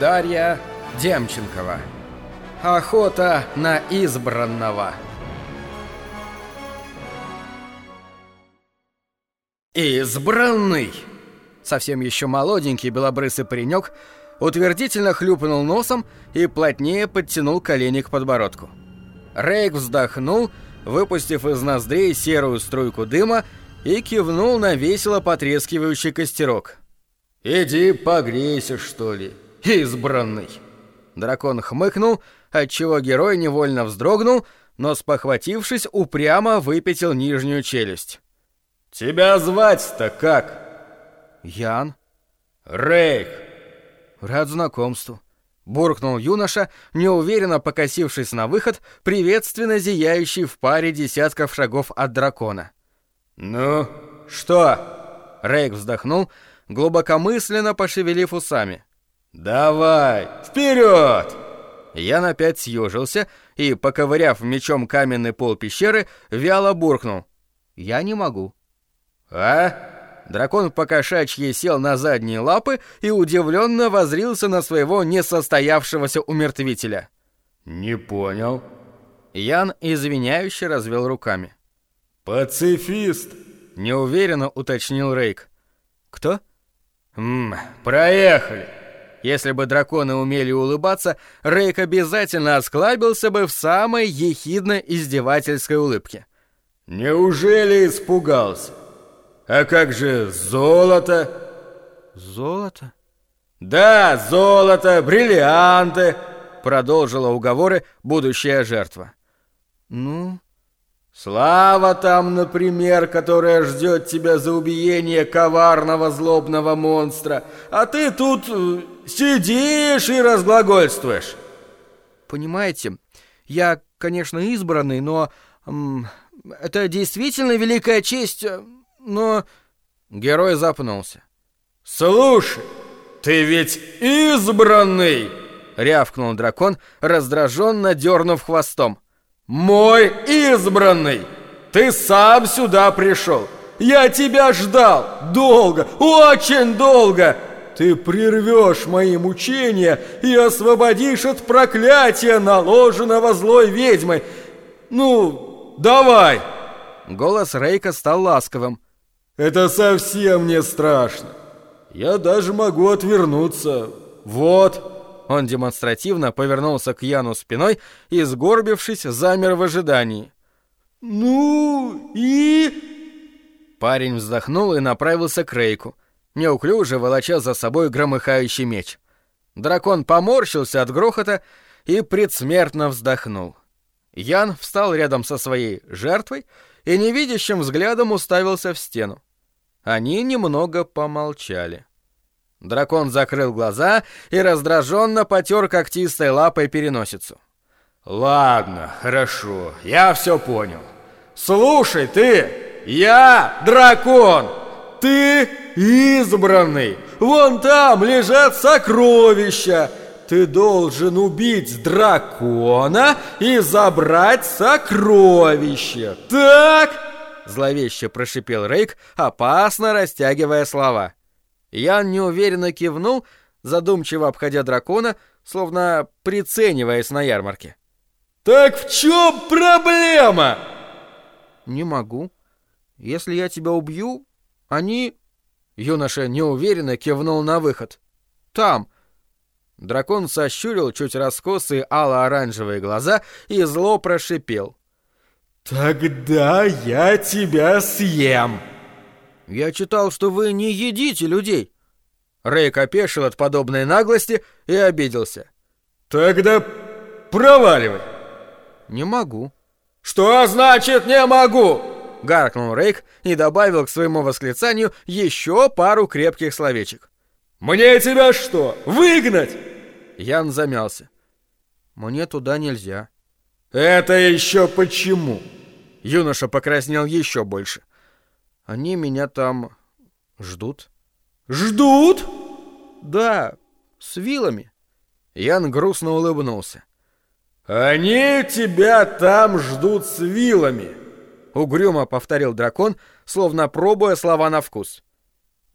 Дарья Демченкова. Охота на избранного. Избранный! Совсем еще молоденький белобрысый паренек утвердительно хлюпнул носом и плотнее подтянул колени к подбородку. Рейк вздохнул, выпустив из ноздрей серую струйку дыма и кивнул на весело потрескивающий костерок. «Иди погрейся, что ли, избранный!» Дракон хмыкнул, отчего герой невольно вздрогнул, но, спохватившись, упрямо выпятил нижнюю челюсть. «Тебя звать-то как?» «Ян». «Рейк». «Рад знакомству», — буркнул юноша, неуверенно покосившись на выход, приветственно зияющий в паре десятков шагов от дракона. «Ну, что?» Рейк вздохнул, глубокомысленно пошевелив усами. «Давай, вперед!» Ян опять съежился и, поковыряв мечом каменный пол пещеры, вяло буркнул. «Я не могу». «А?» Дракон покошачьи сел на задние лапы и удивленно возрился на своего несостоявшегося умертвителя. «Не понял». Ян извиняюще развел руками. «Пацифист!» — неуверенно уточнил Рейк. «Кто?» «Ммм, проехали!» Если бы драконы умели улыбаться, Рейк обязательно осклабился бы в самой ехидно-издевательской улыбке. «Неужели испугался? А как же золото?» «Золото?» «Да, золото, бриллианты!» Продолжила уговоры будущая жертва. «Ну?» «Слава там, например, которая ждет тебя за убиение коварного злобного монстра, а ты тут э, сидишь и разглагольствуешь!» «Понимаете, я, конечно, избранный, но... Это действительно великая честь, э, но...» Герой запнулся. «Слушай, ты ведь избранный!» — рявкнул дракон, раздраженно дернув хвостом. «Мой избранный! Ты сам сюда пришел! Я тебя ждал! Долго, очень долго! Ты прервешь мои мучения и освободишь от проклятия, наложенного злой ведьмой! Ну, давай!» Голос Рейка стал ласковым. «Это совсем не страшно. Я даже могу отвернуться. Вот!» Он демонстративно повернулся к Яну спиной и, сгорбившись, замер в ожидании. «Ну и...» Парень вздохнул и направился к Рейку, неуклюже волоча за собой громыхающий меч. Дракон поморщился от грохота и предсмертно вздохнул. Ян встал рядом со своей жертвой и невидящим взглядом уставился в стену. Они немного помолчали. Дракон закрыл глаза и раздраженно потер когтистой лапой переносицу. «Ладно, хорошо, я все понял. Слушай ты, я дракон, ты избранный, вон там лежат сокровища. Ты должен убить дракона и забрать сокровища, так?» Зловеще прошипел Рейк, опасно растягивая слова. Ян неуверенно кивнул, задумчиво обходя дракона, словно прицениваясь на ярмарке. «Так в чем проблема?» «Не могу. Если я тебя убью, они...» Юноша неуверенно кивнул на выход. «Там». Дракон сощурил чуть раскосые ало-оранжевые глаза и зло прошипел. «Тогда я тебя съем!» «Я читал, что вы не едите людей». Рейк опешил от подобной наглости и обиделся. «Тогда проваливай». «Не могу». «Что значит «не могу»?» Гаркнул Рейк и добавил к своему восклицанию еще пару крепких словечек. «Мне тебя что, выгнать?» Ян замялся. «Мне туда нельзя». «Это еще почему?» Юноша покраснел еще больше. Они меня там ждут. Ждут? Да, с вилами. Ян грустно улыбнулся. Они тебя там ждут с вилами. Угрюмо повторил дракон, словно пробуя слова на вкус.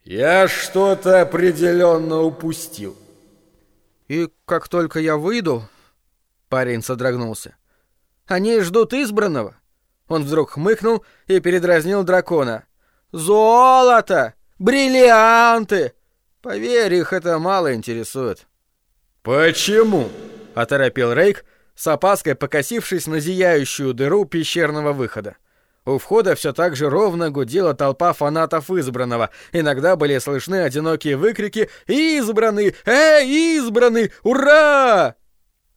Я что-то определенно упустил. И как только я выйду... Парень содрогнулся. Они ждут избранного. Он вдруг хмыкнул и передразнил дракона. «Золото! Бриллианты! Поверь, их это мало интересует». «Почему?» — оторопил Рейк, с опаской покосившись на зияющую дыру пещерного выхода. У входа все так же ровно гудела толпа фанатов избранного. Иногда были слышны одинокие выкрики «Избранный! Эй, избранный! Ура!»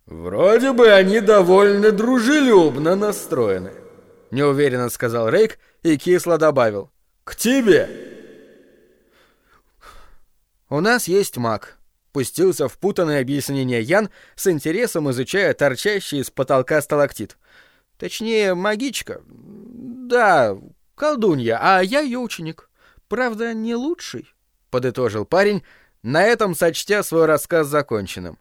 «Вроде бы они довольно дружелюбно настроены», — неуверенно сказал Рейк и кисло добавил. «К тебе!» «У нас есть маг», — пустился в путанное объяснение Ян, с интересом изучая торчащий из потолка сталактит. «Точнее, магичка. Да, колдунья, а я ее ученик. Правда, не лучший», — подытожил парень, на этом сочтя свой рассказ законченным.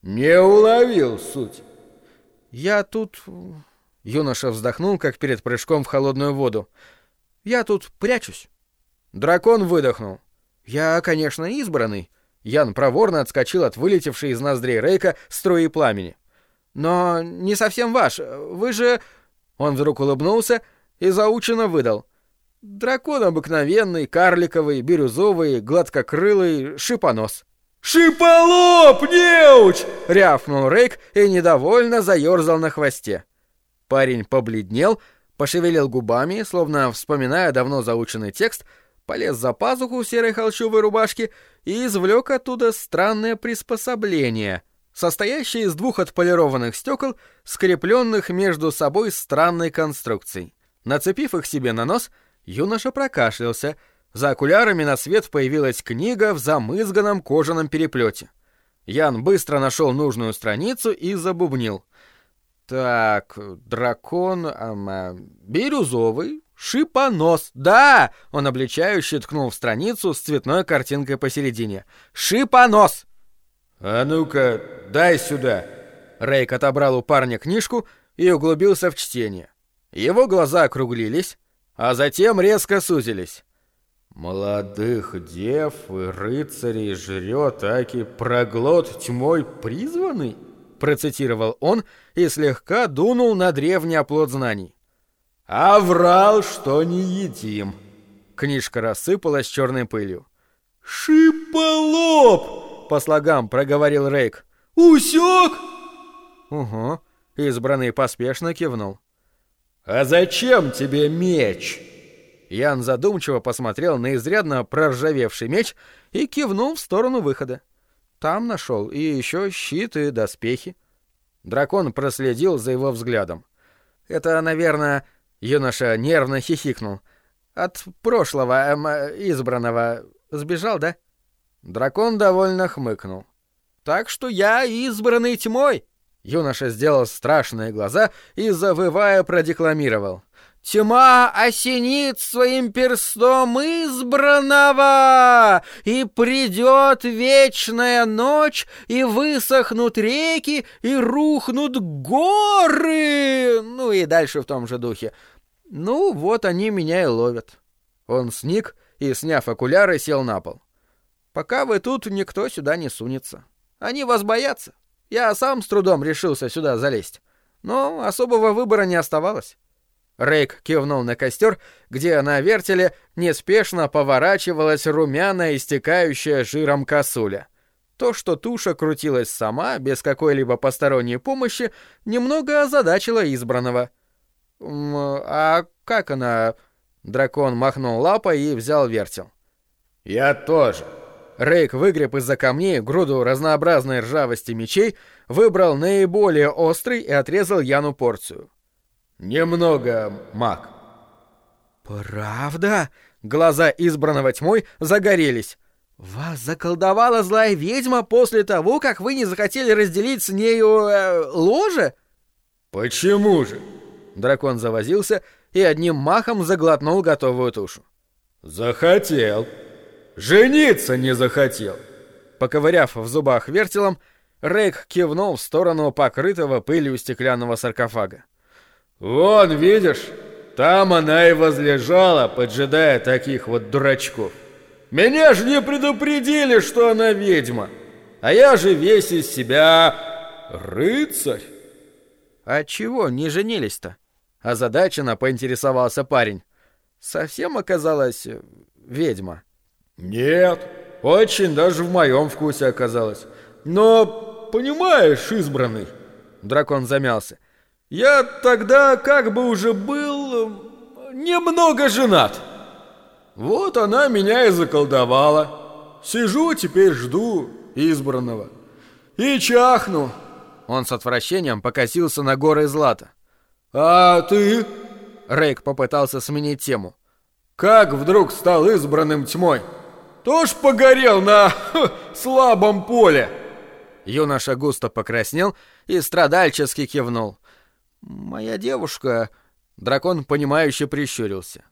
«Не уловил суть». «Я тут...» Юноша вздохнул, как перед прыжком в холодную воду. «Я тут прячусь». Дракон выдохнул. «Я, конечно, избранный». Ян проворно отскочил от вылетевшей из ноздрей Рейка струи пламени. «Но не совсем ваш. Вы же...» Он вдруг улыбнулся и заученно выдал. «Дракон обыкновенный, карликовый, бирюзовый, гладкокрылый, шипонос». «Шиполоп, неуч!» — рявкнул Рейк и недовольно заерзал на хвосте. Парень побледнел, пошевелил губами, словно вспоминая давно заученный текст, полез за пазуху серой холщовой рубашки и извлек оттуда странное приспособление, состоящее из двух отполированных стекол, скрепленных между собой странной конструкцией. Нацепив их себе на нос, юноша прокашлялся — за окулярами на свет появилась книга в замызганном кожаном переплете. Ян быстро нашел нужную страницу и забубнил. «Так, дракон... Ама, бирюзовый, шипонос. Да!» Он обличающе ткнул в страницу с цветной картинкой посередине. «Шипонос!» «А ну-ка, дай сюда!» Рейк отобрал у парня книжку и углубился в чтение. Его глаза округлились, а затем резко сузились. «Молодых дев и рыцарей жрет аки проглот тьмой призванный?» Процитировал он и слегка дунул на древний оплот знаний. «А врал, что не едим!» Книжка рассыпалась черной пылью. «Шиполоп!» По слогам проговорил Рейк. «Усек?» «Угу». Избранный поспешно кивнул. «А зачем тебе меч?» Ян задумчиво посмотрел на изрядно проржавевший меч и кивнул в сторону выхода. Там нашел и еще щит и доспехи. Дракон проследил за его взглядом. Это, наверное, юноша нервно хихикнул. От прошлого эм, избранного сбежал, да? Дракон довольно хмыкнул. Так что я избранный тьмой. Юноша сделал страшные глаза и, завывая, продекламировал. Тьма осенит своим перстом избранного, и придет вечная ночь, и высохнут реки, и рухнут горы. Ну и дальше в том же духе. Ну, вот они меня и ловят. Он сник и, сняв окуляры, сел на пол. Пока вы тут, никто сюда не сунется. Они вас боятся. Я сам с трудом решился сюда залезть. Но особого выбора не оставалось. Рейк кивнул на костер, где на вертеле неспешно поворачивалась румяная, истекающая жиром косуля. То, что туша крутилась сама, без какой-либо посторонней помощи, немного озадачило избранного. «А как она...» Дракон махнул лапой и взял вертел. «Я тоже». Рейк выгреб из-за камней груду разнообразной ржавости мечей, выбрал наиболее острый и отрезал Яну порцию. Немного маг. Правда? Глаза избранного тьмой загорелись. Вас заколдовала злая ведьма после того, как вы не захотели разделить с нею э, ложе? Почему же? Дракон завозился и одним махом заглотнул готовую тушу. Захотел. Жениться не захотел. Поковыряв в зубах вертелом, Рейк кивнул в сторону покрытого пылью стеклянного саркофага. «Вон, видишь, там она и возлежала, поджидая таких вот дурачков. Меня ж не предупредили, что она ведьма!» А я же весь из себя рыцарь. А чего не женились-то? Озадаченно поинтересовался парень. Совсем оказалась э, ведьма. Нет, очень даже в моем вкусе оказалось. Но, понимаешь, избранный, дракон замялся, я тогда как бы уже был немного женат. Вот она меня и заколдовала. Сижу, теперь жду избранного. И чахну. Он с отвращением покосился на горы злата. А ты? Рейк попытался сменить тему. Как вдруг стал избранным тьмой? Тоже погорел на слабом поле. Юноша густо покраснел и страдальчески кивнул. «Моя девушка...» Дракон, понимающе прищурился.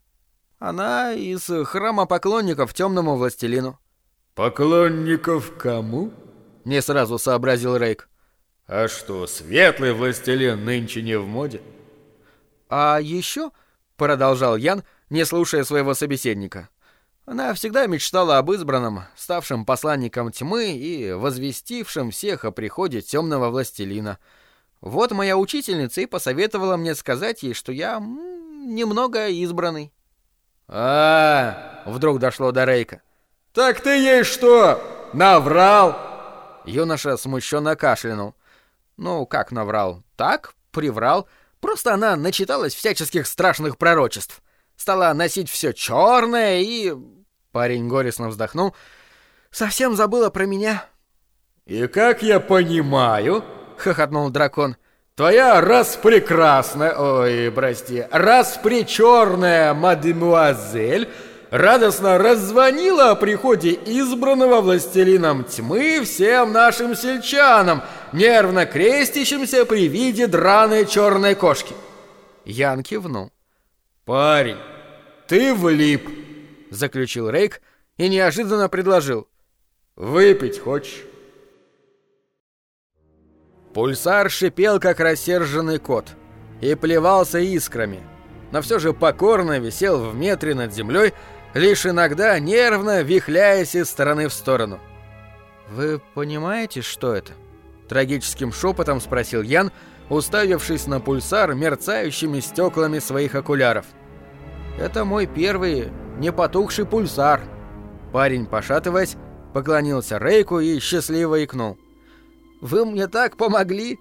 «Она из храма поклонников темному властелину». «Поклонников кому?» Не сразу сообразил Рейк. «А что, светлый властелин нынче не в моде?» «А еще...» — продолжал Ян, не слушая своего собеседника. Она всегда мечтала об избранном, ставшем посланником тьмы и возвестившем всех о приходе темного властелина. Вот моя учительница и посоветовала мне сказать ей, что я немного избранный. А, -а, а вдруг дошло до Рейка. Так ты ей что, наврал? Юноша смущенно кашлянул. Ну, как наврал? Так, приврал. Просто она начиталась всяческих страшных пророчеств. Стала носить все черное и Парень горестно вздохнул. «Совсем забыла про меня». «И как я понимаю», — хохотнул дракон, — «твоя распрекрасная, ой, прости, распречерная мадемуазель радостно раззвонила о приходе избранного властелином тьмы всем нашим сельчанам, нервно крестящимся при виде драной черной кошки». Ян кивнул. «Парень, ты влип». — заключил Рейк и неожиданно предложил. «Выпить хочешь?» Пульсар шипел, как рассерженный кот, и плевался искрами, но все же покорно висел в метре над землей, лишь иногда нервно вихляясь из стороны в сторону. «Вы понимаете, что это?» — трагическим шепотом спросил Ян, уставившись на пульсар мерцающими стеклами своих окуляров. «Это мой первый не потухший пульсар. Парень, пошатываясь, поклонился Рейку и счастливо икнул. «Вы мне так помогли!»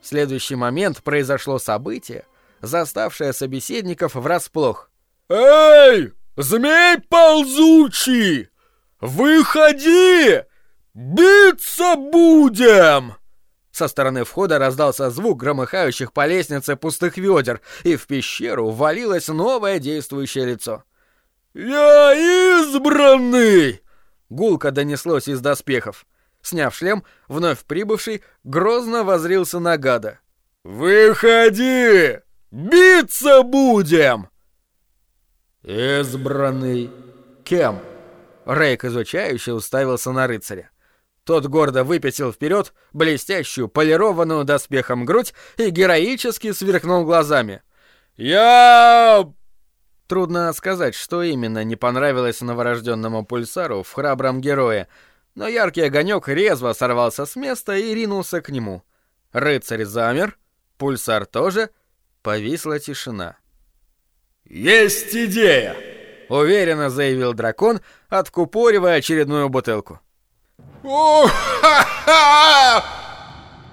В следующий момент произошло событие, заставшее собеседников врасплох. «Эй, змей ползучий! Выходи! Биться будем!» Со стороны входа раздался звук громыхающих по лестнице пустых ведер, и в пещеру ввалилось новое действующее лицо. «Я избранный!» Гулко донеслось из доспехов. Сняв шлем, вновь прибывший грозно возрился на гада. «Выходи! Биться будем!» «Избранный кем?» Рейк изучающе уставился на рыцаря. Тот гордо выпятил вперед блестящую, полированную доспехом грудь и героически сверкнул глазами. «Я Трудно сказать, что именно не понравилось новорожденному пульсару в храбром герое, но яркий огонек резво сорвался с места и ринулся к нему. Рыцарь замер, пульсар тоже, повисла тишина. «Есть идея!» — уверенно заявил дракон, откупоривая очередную бутылку. «О-ха-ха!»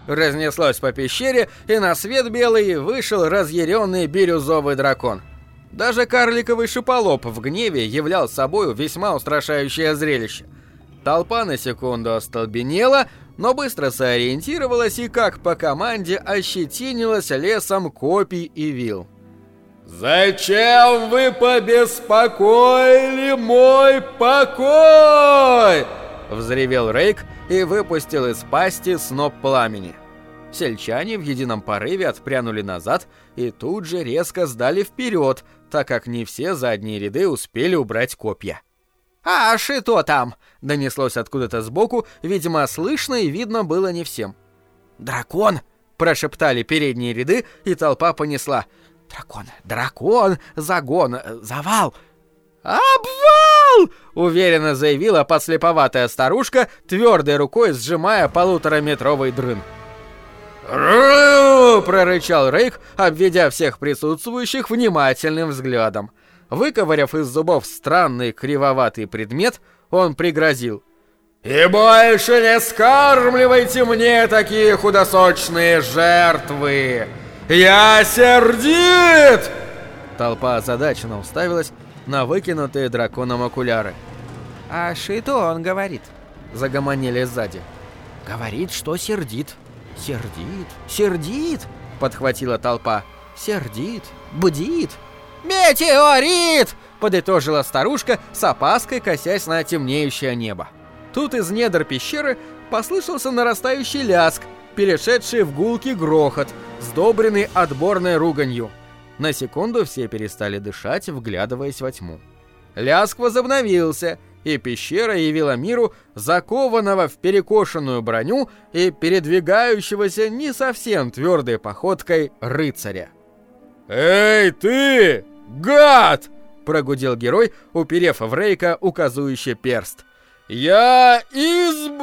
Разнеслось по пещере, и на свет белый вышел разъяренный бирюзовый дракон — даже карликовый шиполоп в гневе являл собою весьма устрашающее зрелище. Толпа на секунду остолбенела, но быстро сориентировалась и, как по команде, ощетинилась лесом копий и вил. «Зачем вы побеспокоили мой покой?» Взревел Рейк и выпустил из пасти сноп пламени. Сельчане в едином порыве отпрянули назад и тут же резко сдали вперед, так как не все задние ряды успели убрать копья. «А что там?» — донеслось откуда-то сбоку, видимо, слышно и видно было не всем. «Дракон!» — прошептали передние ряды, и толпа понесла. «Дракон! Дракон! Загон! Завал!» «Обвал!» уверенно заявила подслеповатая старушка, твердой рукой сжимая полутораметровый дрын. «Ру!» — прорычал Рейк, обведя всех присутствующих внимательным взглядом. Выковыряв из зубов странный кривоватый предмет, он пригрозил. «И больше не скармливайте мне такие худосочные жертвы! Я сердит!» Толпа озадаченно уставилась на выкинутые драконом окуляры. «А что он говорит?» — загомонили сзади. «Говорит, что сердит. Сердит, сердит!» — подхватила толпа. «Сердит, бдит!» «Метеорит!» — подытожила старушка с опаской, косясь на темнеющее небо. Тут из недр пещеры послышался нарастающий ляск, перешедший в гулкий грохот, сдобренный отборной руганью. На секунду все перестали дышать, вглядываясь во тьму. Ляск возобновился, и пещера явила миру закованного в перекошенную броню и передвигающегося не совсем твердой походкой рыцаря. «Эй, ты! Гад!» — прогудел герой, уперев в Рейка указующий перст. «Я изб...»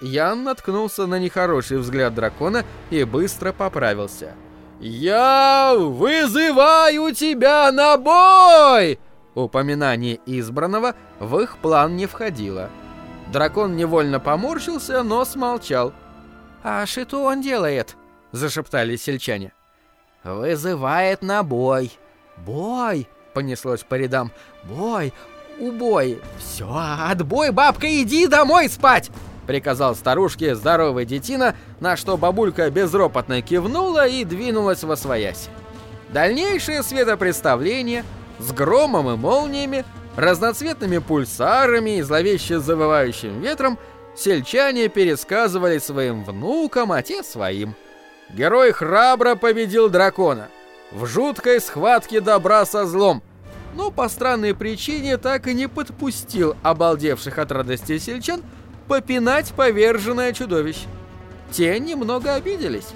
Ян наткнулся на нехороший взгляд дракона и быстро поправился. «Я вызываю тебя на бой!» Упоминание избранного в их план не входило. Дракон невольно поморщился, но смолчал. «А что он делает?» — зашептали сельчане. «Вызывает на бой». «Бой!» — понеслось по рядам. «Бой! Убой! Все, отбой, бабка, иди домой спать!» приказал старушке здоровый детина, на что бабулька безропотно кивнула и двинулась во своясь. Дальнейшее светопредставление с громом и молниями, разноцветными пульсарами и зловеще завывающим ветром сельчане пересказывали своим внукам, а те своим. Герой храбро победил дракона в жуткой схватке добра со злом, но по странной причине так и не подпустил обалдевших от радости сельчан попинать поверженное чудовище. Те немного обиделись.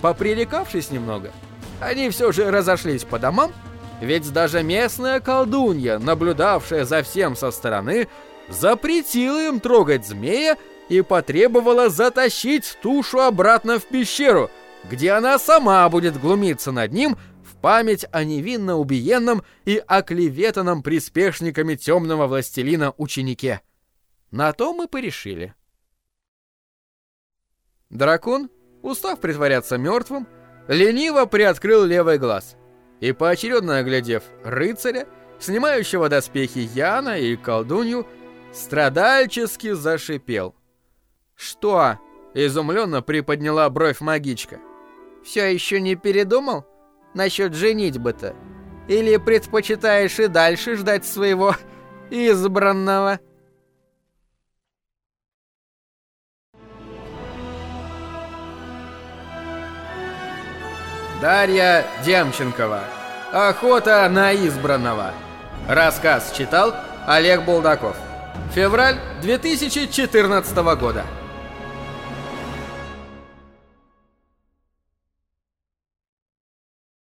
Попререкавшись немного, они все же разошлись по домам, ведь даже местная колдунья, наблюдавшая за всем со стороны, запретила им трогать змея и потребовала затащить тушу обратно в пещеру, где она сама будет глумиться над ним в память о невинно убиенном и оклеветанном приспешниками темного властелина ученике. На то мы порешили. Дракон, устав притворяться мертвым, лениво приоткрыл левый глаз и, поочередно оглядев рыцаря, снимающего доспехи Яна и колдунью, страдальчески зашипел. «Что?» — изумленно приподняла бровь магичка. «Все еще не передумал? Насчет женитьбы-то? Или предпочитаешь и дальше ждать своего избранного?» Дарья Демченкова. Охота на избранного. Рассказ читал Олег Булдаков. Февраль 2014 года.